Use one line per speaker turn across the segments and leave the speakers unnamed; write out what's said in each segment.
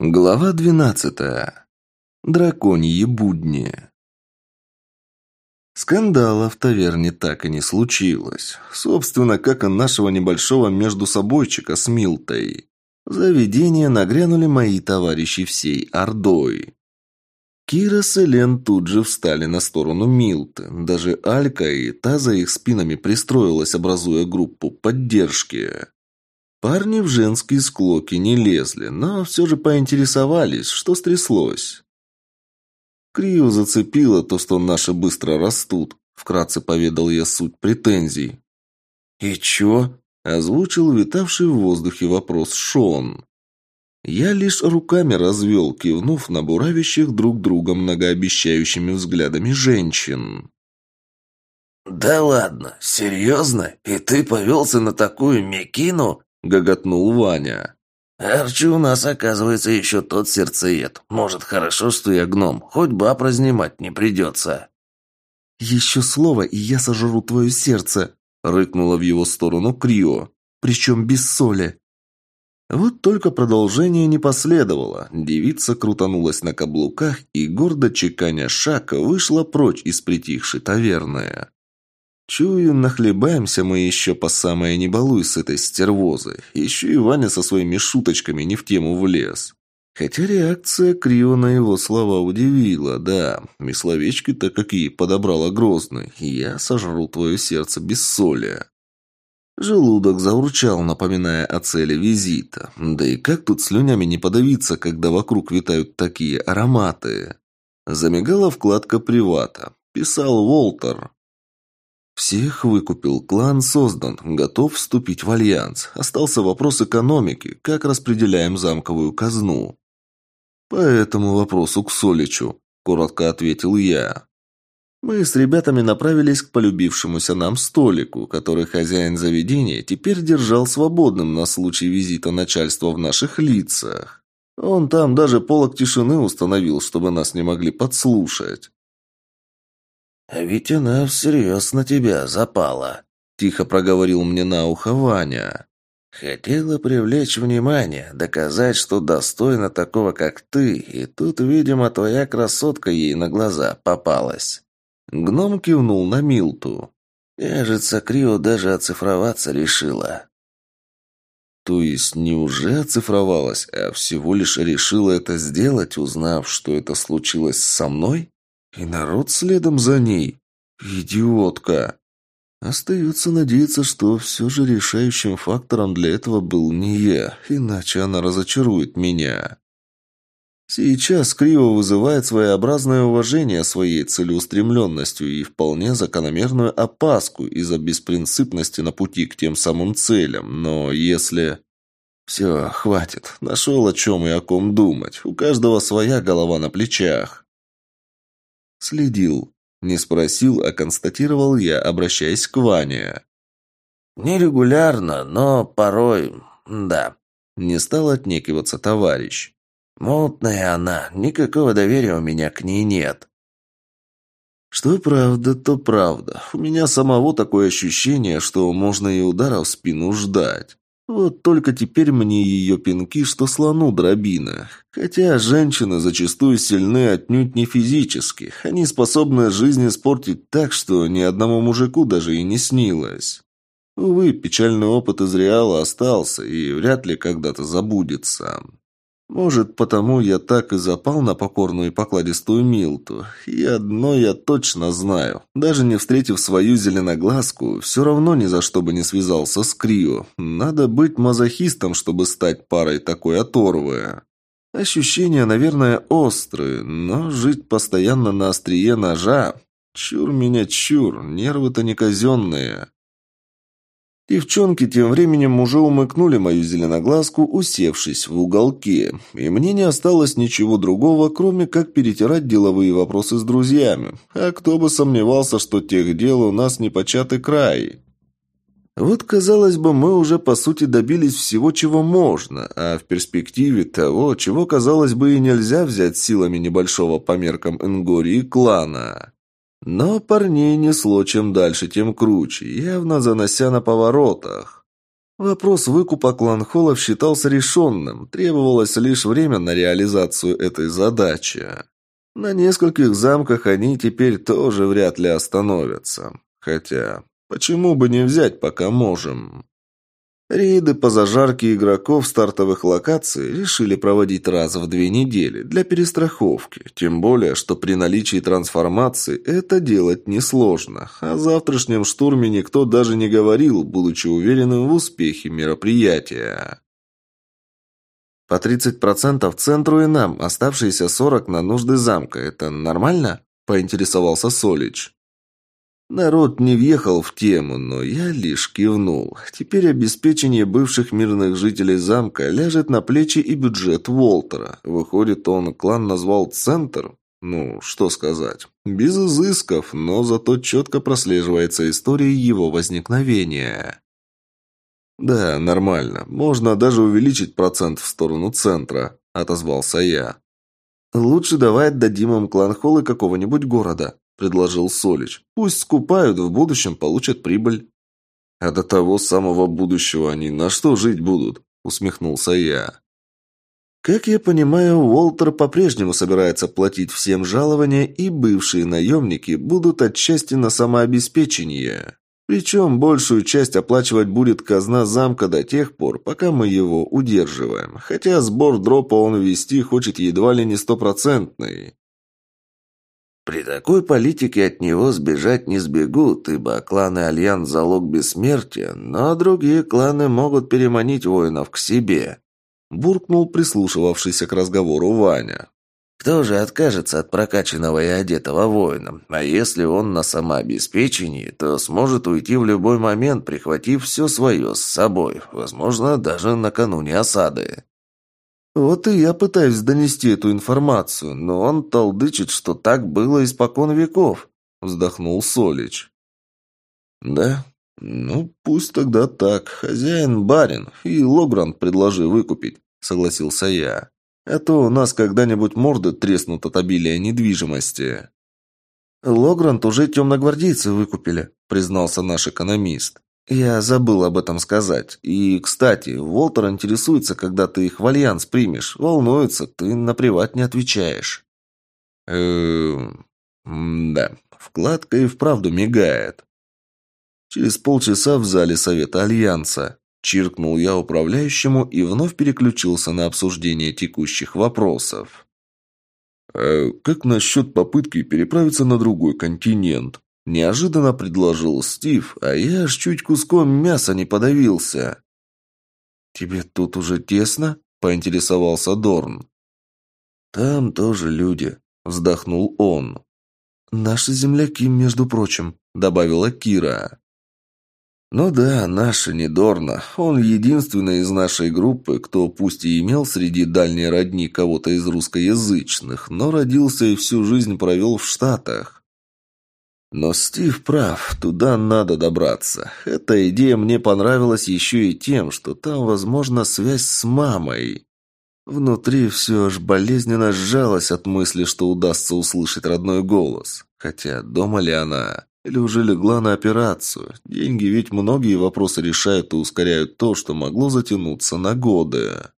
Глава двенадцатая. Драконьи будни. Скандала в таверне так и не случилось. Собственно, как и нашего небольшого междусобойчика с Милтой. В заведение нагрянули мои товарищи всей Ордой. Кира с Элен тут же встали на сторону Милты. Даже Алька и та за их спинами пристроилась, образуя группу поддержки. Парни в женские склоки не лезли, но все же поинтересовались, что стряслось. Крио зацепило то, что наши быстро растут, вкратце поведал я суть претензий. «И чё?» – озвучил витавший в воздухе вопрос Шон. Я лишь руками развел, кивнув на буравящих друг друга многообещающими взглядами женщин.
«Да ладно, серьезно? И ты повелся на такую мекину?»
– гоготнул Ваня.
«Арчи у нас, оказывается, еще тот сердцеед. Может, хорошо, что я гном, хоть баб разнимать не придется».
«Еще слово, и я сожру твое сердце», – рыкнула в его сторону Крио. «Причем без соли». Вот только продолжение не последовало. Девица крутанулась на каблуках и, гордо чеканя шаг, вышла прочь из притихшей таверны. Чую, нахлебаемся мы еще по самое не балуй с этой стервозой. Еще и Ваня со своими шуточками не в тему влез. Хотя реакция Крио на его слова удивила, да. И словечки-то какие подобрала грозный. Я сожру твое сердце без соли. Желудок заурчал, напоминая о цели визита. Да и как тут слюнями не подавиться, когда вокруг витают такие ароматы? Замигала вкладка «Привата». Писал Волтер. Всех выкупил, клан создан, готов вступить в альянс. Остался вопрос экономики, как распределяем замковую казну. По этому вопросу к Соличу, коротко ответил я. Мы с ребятами направились к полюбившемуся нам столику, который хозяин заведения теперь держал свободным на случай визита начальства в наших лицах. Он там даже полок тишины установил, чтобы нас не могли подслушать.
«А ведь она всерьез на тебя запала», – тихо проговорил мне на ухо Ваня. «Хотела привлечь внимание, доказать, что достойна такого, как ты, и тут, видимо, твоя красотка ей на глаза попалась». Гном кивнул на Милту. «Кажется, Крио даже оцифроваться решила».
То есть не уже оцифровалась, а всего лишь решила это сделать, узнав, что это случилось со мной? И народ следом за ней. Идиотка. Остается надеяться, что все же решающим фактором для этого был не я, иначе она разочарует меня. Сейчас Крио вызывает своеобразное уважение своей целеустремленностью и вполне закономерную опаску из-за беспринципности на пути к тем самым целям, но если... Все, хватит. Нашел о чем и о ком думать. У каждого своя голова на плечах. Следил. Не спросил, а констатировал я, обращаясь к Ване.
«Нерегулярно, но порой... да».
Не стал отнекиваться товарищ.
«Мутная она, никакого доверия у меня к ней нет».
Что правда, то правда. У меня самого такое ощущение, что можно и удара в спину ждать. Вот только теперь мне ее пинки, что слону дробина. Хотя женщины зачастую сильны отнюдь не физически. Они способны жизнь испортить так, что ни одному мужику даже и не снилось. Увы, печальный опыт из Реала остался и вряд ли когда-то забудется. Может, потому я так и запал на покорную и покладистую Милту. И одно я точно знаю. Даже не встретив свою зеленоглазку, все равно ни за что бы не связался с Крио. Надо быть мазохистом, чтобы стать парой такой оторвы. Ощущения, наверное, острые, но жить постоянно на острие ножа... Чур меня, чур, нервы-то не казенные. Девчонки тем временем уже умыкнули мою зеленоглазку, усевшись в уголке, и мне не осталось ничего другого, кроме как перетирать деловые вопросы с друзьями. А кто бы сомневался, что тех дел у нас не початый край. Вот, казалось бы, мы уже, по сути, добились всего, чего можно, а в перспективе того, чего, казалось бы, и нельзя взять силами небольшого по меркам Энгории клана. Но парней несло чем дальше, тем круче, явно занося на поворотах. Вопрос выкупа кланхолов считался решенным, требовалось лишь время на реализацию этой задачи. На нескольких замках они теперь тоже вряд ли остановятся. Хотя, почему бы не взять, пока можем? Рейды по зажарке игроков стартовых локаций решили проводить раз в две недели для перестраховки, тем более, что при наличии трансформации это делать несложно. О завтрашнем штурме никто даже не говорил, будучи уверенным в успехе мероприятия. По 30% центру и нам, оставшиеся 40% на нужды замка. Это нормально? Поинтересовался Солич. Народ не въехал в тему, но я лишь кивнул. Теперь обеспечение бывших мирных жителей замка ляжет на плечи и бюджет Волтера. Выходит, он клан назвал «Центр»? Ну, что сказать. Без изысков, но зато четко прослеживается история его возникновения. «Да, нормально. Можно даже увеличить процент в сторону центра», – отозвался я. «Лучше давай отдадим им клан-холлы какого-нибудь города», – предложил Солич. «Пусть скупают, в будущем получат прибыль». «А до того самого будущего они на что жить будут?» – усмехнулся я. Как я понимаю, Уолтер по-прежнему собирается платить всем жалования, и бывшие наемники будут отчасти на самообеспечение. Причем большую часть оплачивать будет казна замка до тех пор, пока мы его удерживаем. Хотя сбор дропа он ввести хочет едва ли не стопроцентный.
При такой политике от него сбежать не сбегут, ибо кланы Альянс – залог бессмертия, но другие кланы могут переманить воинов к себе. Буркнул прислушивавшийся к разговору Ваня. Кто же откажется от прокачанного и одетого воина? А если он на самообеспечении, то сможет уйти в любой момент, прихватив все свое с собой, возможно, даже накануне осады.
Вот и я пытаюсь донести эту информацию, но он толдычит, что так было испокон веков, вздохнул Солич. Да? Ну, пусть тогда так. Хозяин барин, и Логранд предложи выкупить, согласился я. А то у нас когда-нибудь морды треснут от обилия недвижимости». «Логрант уже темногвардейцы выкупили», – признался наш экономист. «Я забыл об этом сказать. И, кстати, Волтер интересуется, когда ты их в альянс примешь. Волнуется, ты наплевать не отвечаешь». «Эм... Да, вкладка и вправду мигает». Через полчаса в зале Совета Альянса. Чиркнул я управляющему и вновь переключился на обсуждение текущих вопросов. «А как насчет попытки переправиться на другой континент?» Неожиданно предложил Стив, а я аж чуть куском мяса не подавился. «Тебе тут уже тесно?» – поинтересовался Дорн. «Там тоже люди», – вздохнул он. «Наши земляки, между прочим», – добавила Кира. «Ну да, наша Недорна. Он единственный из нашей группы, кто пусть и имел среди дальней родни кого-то из русскоязычных, но родился и всю жизнь провел в Штатах. Но Стив прав, туда надо добраться. Эта идея мне понравилась еще и тем, что там, возможно, связь с мамой. Внутри все аж болезненно сжалось от мысли, что удастся услышать родной голос. Хотя дома ли она? Или уже легла на операцию? Деньги ведь многие вопросы решают и ускоряют то, что могло затянуться на годы.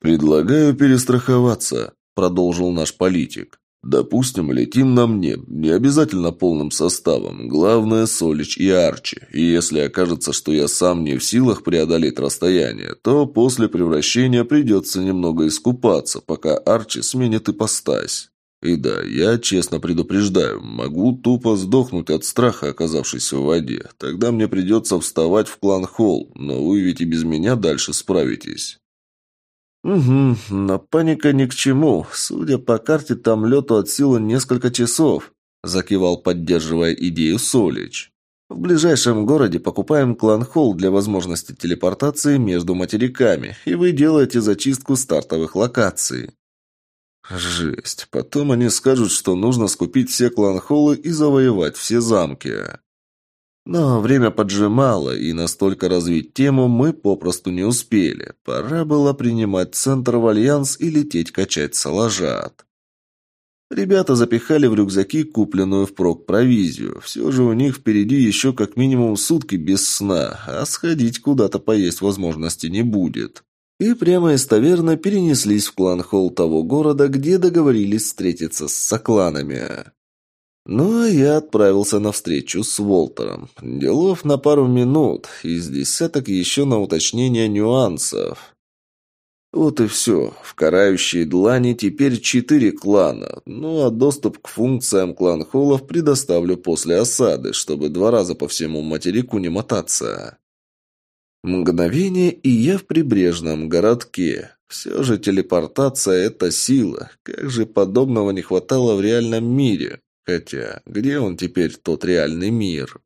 «Предлагаю перестраховаться», – продолжил наш политик. «Допустим, летим на мне, не обязательно полным составом, главное Солич и Арчи, и если окажется, что я сам не в силах преодолеть расстояние, то после превращения придется немного искупаться, пока Арчи сменит ипостась». И да, я честно предупреждаю, могу тупо сдохнуть от страха, оказавшись в воде. Тогда мне придется вставать в клан Холл, но вы ведь и без меня дальше справитесь. «Угу, но паника ни к чему. Судя по карте, там лету от силы несколько часов», – закивал, поддерживая идею Солич. «В ближайшем городе покупаем клан-холл для возможности телепортации между материками, и вы делаете зачистку стартовых локаций». Жесть. Потом они скажут, что нужно скупить все кланхолы и завоевать все замки. Но время поджимало, и настолько развить тему мы попросту не успели. Пора было принимать центр в альянс и лететь качать салажат. Ребята запихали в рюкзаки купленную впрок провизию. Все же у них впереди еще как минимум сутки без сна, а сходить куда-то поесть возможности не будет. И прямо из таверны перенеслись в клан-холл того города, где договорились встретиться с сокланами. Ну, а я отправился на встречу с Волтером. Делов на пару минут, из десяток еще на уточнение нюансов. Вот и все. В карающей длани теперь четыре клана. Ну а доступ к функциям клан-холлов предоставлю после осады, чтобы два раза по всему материку не мотаться. Мгновение, и я в прибрежном городке. Все же телепортация – это сила. Как же подобного не хватало в реальном мире. Хотя, где он теперь, тот реальный мир?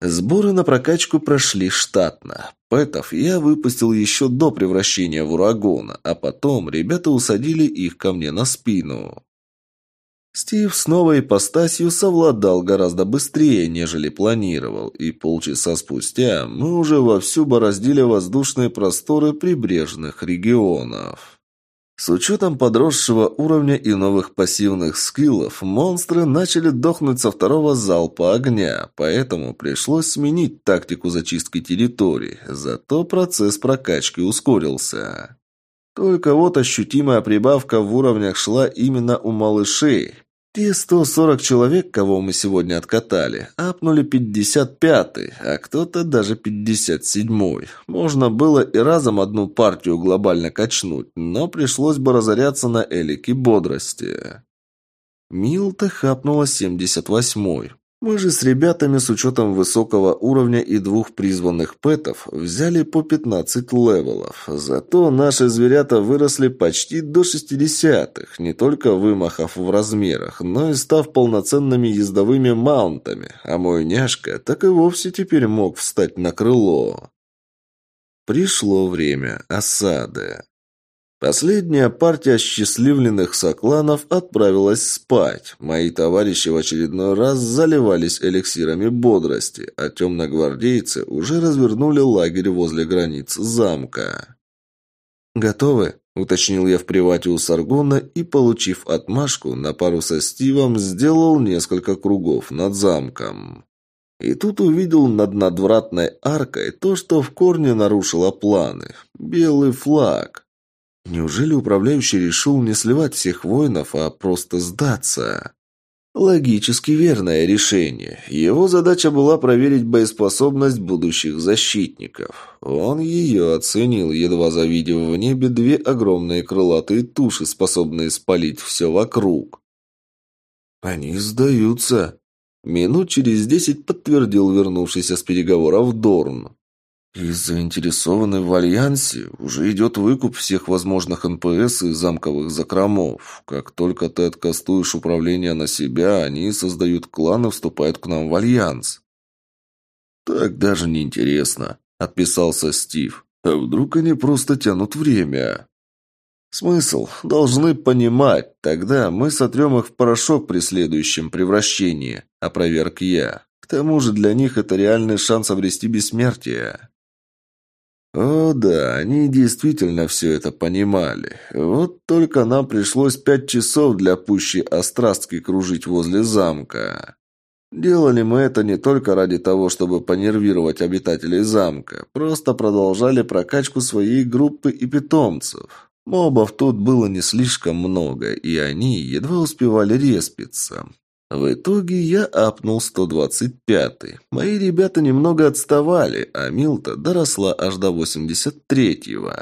Сборы на прокачку прошли штатно. Пэтов я выпустил еще до превращения в урагона, а потом ребята усадили их ко мне на спину. Стив с новой ипостасью совладал гораздо быстрее, нежели планировал, и полчаса спустя мы уже вовсю бороздили воздушные просторы прибрежных регионов. С учетом подросшего уровня и новых пассивных скиллов, монстры начали дохнуть со второго залпа огня, поэтому пришлось сменить тактику зачистки территорий, зато процесс прокачки ускорился. Только вот ощутимая прибавка в уровнях шла именно у малышей. Те 140 человек, кого мы сегодня откатали, апнули 55-й, а кто-то даже 57-й. Можно было и разом одну партию глобально качнуть, но пришлось бы разоряться на элике бодрости. Милта хапнула 78-й. Мы же с ребятами с учетом высокого уровня и двух призванных пэтов взяли по 15 левелов. Зато наши зверята выросли почти до 60-х, не только вымахав в размерах, но и став полноценными ездовыми маунтами, а мой няшка так и вовсе теперь мог встать на крыло. Пришло время осады. Последняя партия счастливленных сокланов отправилась спать. Мои товарищи в очередной раз заливались эликсирами бодрости, а темногвардейцы уже развернули лагерь возле границ замка. «Готовы?» – уточнил я в привате у Саргона и, получив отмашку, на пару со Стивом сделал несколько кругов над замком. И тут увидел над надвратной аркой то, что в корне нарушило планы – белый флаг. Неужели управляющий решил не сливать всех воинов, а просто сдаться? Логически верное решение. Его задача была проверить боеспособность будущих защитников. Он ее оценил, едва завидев в небе две огромные крылатые туши, способные спалить все вокруг. «Они сдаются», — минут через десять подтвердил вернувшийся с переговоров Дорн. И заинтересованы в альянсе уже идет выкуп всех возможных НПС и замковых закромов. Как только ты откастуешь управление на себя, они создают клан и вступают к нам в альянс. Так даже не интересно, отписался Стив. А вдруг они просто тянут время? Смысл? Должны понимать. Тогда мы сотрем их в порошок при следующем превращении, опроверг я. К тому же для них это реальный шанс обрести бессмертие. О да, они действительно все это понимали. Вот только нам пришлось пять часов для пущей острастки кружить возле замка. Делали мы это не только ради того, чтобы понервировать обитателей замка, просто продолжали прокачку своей группы и питомцев. Мобов тут было не слишком много, и они едва успевали респиться. В итоге я апнул 125-й. Мои ребята немного отставали, а Милта доросла аж до 83-го.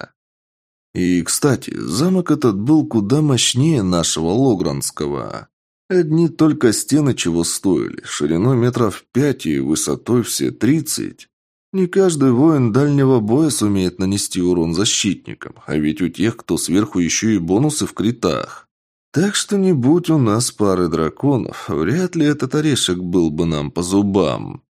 И, кстати, замок этот был куда мощнее нашего Логранского. Одни только стены чего стоили, шириной метров пять и высотой все тридцать. Не каждый воин дальнего боя сумеет нанести урон защитникам, а ведь у тех, кто сверху еще и бонусы в критах. Так что не будь у нас пары драконов, вряд ли этот орешек был бы нам по зубам.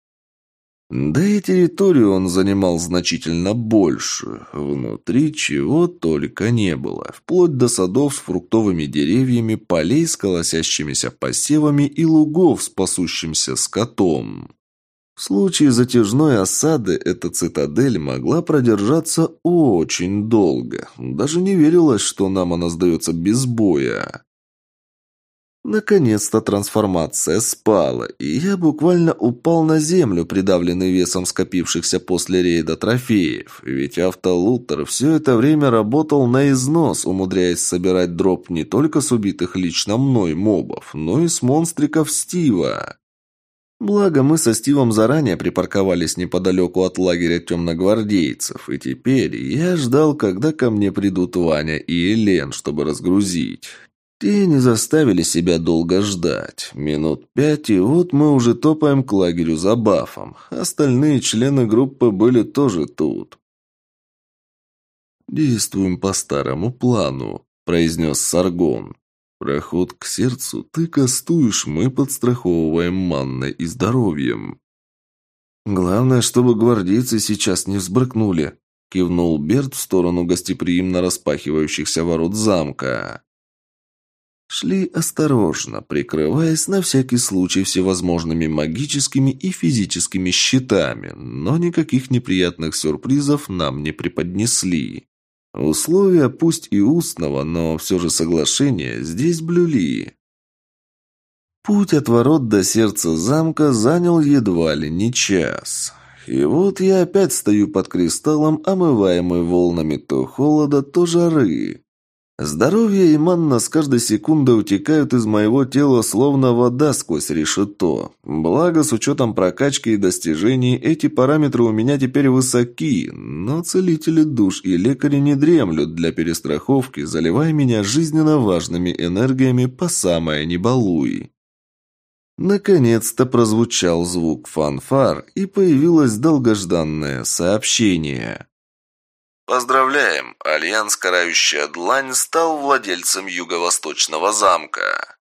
Да и территорию он занимал значительно больше. Внутри чего только не было. Вплоть до садов с фруктовыми деревьями, полей с колосящимися посевами и лугов с пасущимся скотом. В случае затяжной осады эта цитадель могла продержаться очень долго. Даже не верилось, что нам она сдается без боя. Наконец-то трансформация спала, и я буквально упал на землю, придавленный весом скопившихся после рейда трофеев. Ведь автолутер все это время работал на износ, умудряясь собирать дроп не только с убитых лично мной мобов, но и с монстриков Стива. Благо, мы со Стивом заранее припарковались неподалеку от лагеря темногвардейцев, и теперь я ждал, когда ко мне придут Ваня и Элен, чтобы разгрузить. Те не заставили себя долго ждать. Минут пять, и вот мы уже топаем к лагерю за бафом. Остальные члены группы были тоже тут. «Действуем по старому плану», – произнес Саргон. «Проход к сердцу ты кастуешь, мы подстраховываем манной и здоровьем». «Главное, чтобы гвардейцы сейчас не взбрыкнули», – кивнул Берт в сторону гостеприимно распахивающихся ворот замка. Шли осторожно, прикрываясь на всякий случай всевозможными магическими и физическими щитами, но никаких неприятных сюрпризов нам не преподнесли. Условия, пусть и устного, но все же соглашения, здесь блюли. Путь от ворот до сердца замка занял едва ли не час. И вот я опять стою под кристаллом, омываемый волнами то холода, то жары. Здоровье и манна с каждой секундой утекают из моего тела, словно вода сквозь решето. Благо, с учетом прокачки и достижений, эти параметры у меня теперь высоки, но целители душ и лекари не дремлют для перестраховки, заливая меня жизненно важными энергиями по самое не балуй. Наконец-то прозвучал звук фанфар, и появилось долгожданное сообщение.
Поздравляем! Альянс «Карающая длань» стал владельцем Юго-Восточного замка.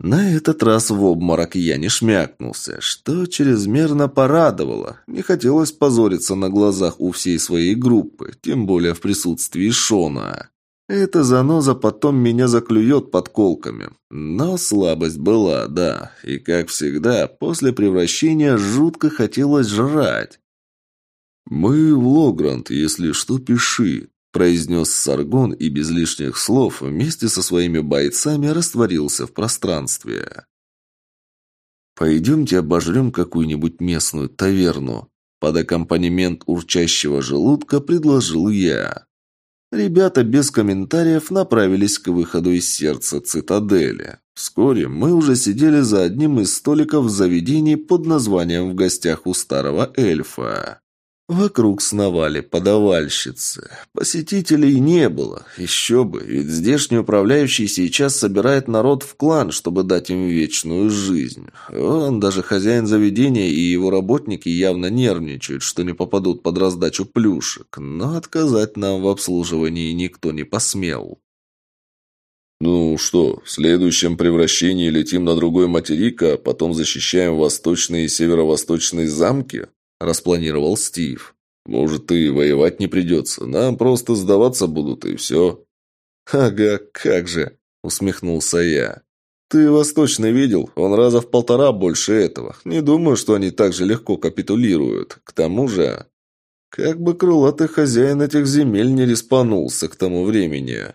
На этот раз в обморок я не шмякнулся, что чрезмерно порадовало. Не хотелось позориться на глазах у всей своей группы, тем более в присутствии Шона. Эта заноза потом меня заклюет подколками. Но слабость была, да. И, как всегда, после превращения жутко хотелось жрать. «Мы в Логранд, если что, пиши», – произнес Саргон и без лишних слов вместе со своими бойцами растворился в пространстве. «Пойдемте обожрем какую-нибудь местную таверну», – под аккомпанемент урчащего желудка предложил я. Ребята без комментариев направились к выходу из сердца цитадели. Вскоре мы уже сидели за одним из столиков в заведении под названием «В гостях у старого эльфа». Вокруг сновали подавальщицы. Посетителей не было. Еще бы, ведь здешний управляющий сейчас собирает народ в клан, чтобы дать им вечную жизнь. Он, даже хозяин заведения и его работники явно нервничают, что не попадут под раздачу плюшек. Но отказать нам в обслуживании никто не посмел.
«Ну что, в следующем превращении летим на другой материк, а потом защищаем восточные и северо-восточные замки?» Распланировал Стив. «Может, и воевать не придется. Нам просто сдаваться будут, и все».
«Ага, как же!» – усмехнулся я. «Ты Восточный видел? Он раза в полтора больше этого. Не думаю, что они так же легко капитулируют. К тому же...» Как бы крылатый хозяин этих земель не респанулся к тому времени.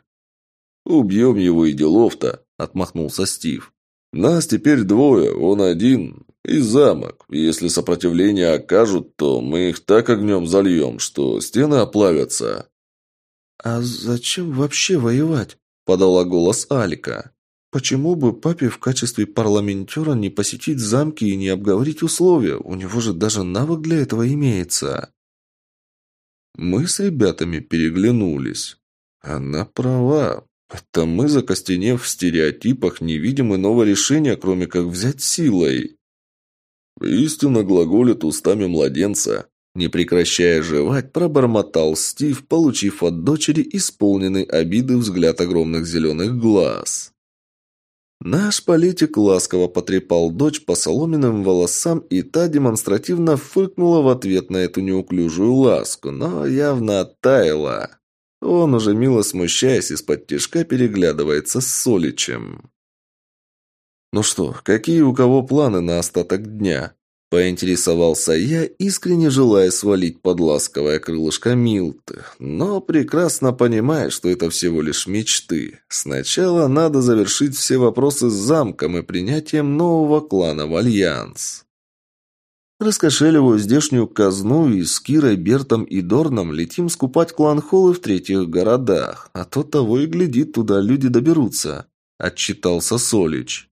«Убьем его и делов-то», – отмахнулся Стив. «Нас теперь двое, он один. И замок. Если сопротивление окажут, то мы их так огнем зальем, что стены оплавятся».
«А зачем вообще воевать?» – подала голос Алика. «Почему бы папе в качестве парламентера не посетить замки и не обговорить условия? У него же даже навык для этого имеется». Мы с ребятами переглянулись. Она права. Это мы, закостенев в стереотипах, не видим иного решения, кроме как взять силой.
«Истинно глаголит устами младенца»,
не прекращая жевать, пробормотал Стив, получив от дочери исполненный обиды взгляд огромных зеленых глаз. Наш политик ласково потрепал дочь по соломенным волосам, и та демонстративно фыркнула в ответ на эту неуклюжую ласку, но явно оттаяла. Он уже мило смущаясь из-под тишка переглядывается с Соличем. «Ну что, какие у кого планы на остаток дня?» Поинтересовался я, искренне желая свалить под ласковое крылышко Милты, но прекрасно понимая, что это всего лишь мечты. Сначала надо завершить все вопросы с замком и принятием нового клана в Альянс. Раскошеливаю здешнюю казну и с Кирой, Бертом и Дорном летим скупать клан Холлы в третьих городах, а то того и глядит, туда люди доберутся», – отчитался Солич.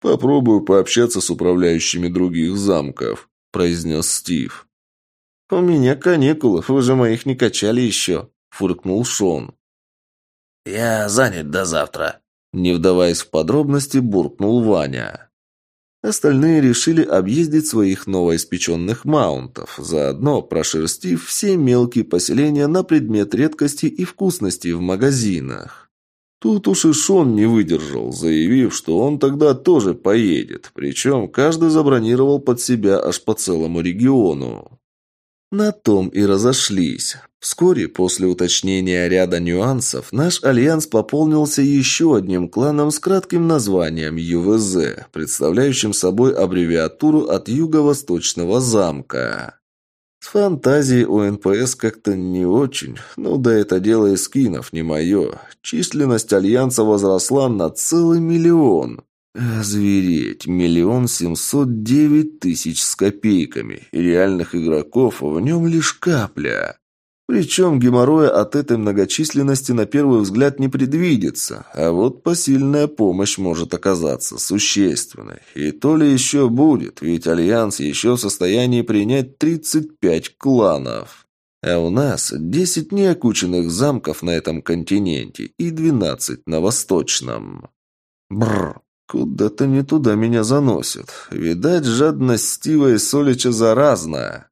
«Попробую пообщаться с управляющими других замков», – произнес Стив.
«У меня каникулы, вы же моих не качали еще», – фыркнул Шон.
«Я занят до завтра», –
не вдаваясь в подробности, буркнул Ваня. Остальные решили объездить своих новоиспеченных маунтов, заодно прошерстив все мелкие поселения на предмет редкости и вкусностей в магазинах. Тут уж и Шон не выдержал, заявив, что он тогда тоже поедет, причем каждый забронировал под себя аж по целому региону. На том и разошлись. Вскоре после уточнения ряда нюансов наш альянс пополнился еще одним кланом с кратким названием ЮВЗ, представляющим собой аббревиатуру от Юго-Восточного замка. С фантазией у НПС как-то не очень. Ну да это дело искинов, не мое. Численность Альянса возросла на целый миллион. Озвереть, миллион семьсот девять тысяч с копейками. И реальных игроков в нем лишь капля. Причем геморроя от этой многочисленности на первый взгляд не предвидится, а вот посильная помощь может оказаться существенной. И то ли еще будет, ведь Альянс еще в состоянии принять 35 кланов. А у нас 10 неокученных замков на этом континенте и 12 на Восточном. Бррр, куда-то не туда меня заносит. Видать, жадность Стива и Солича заразная.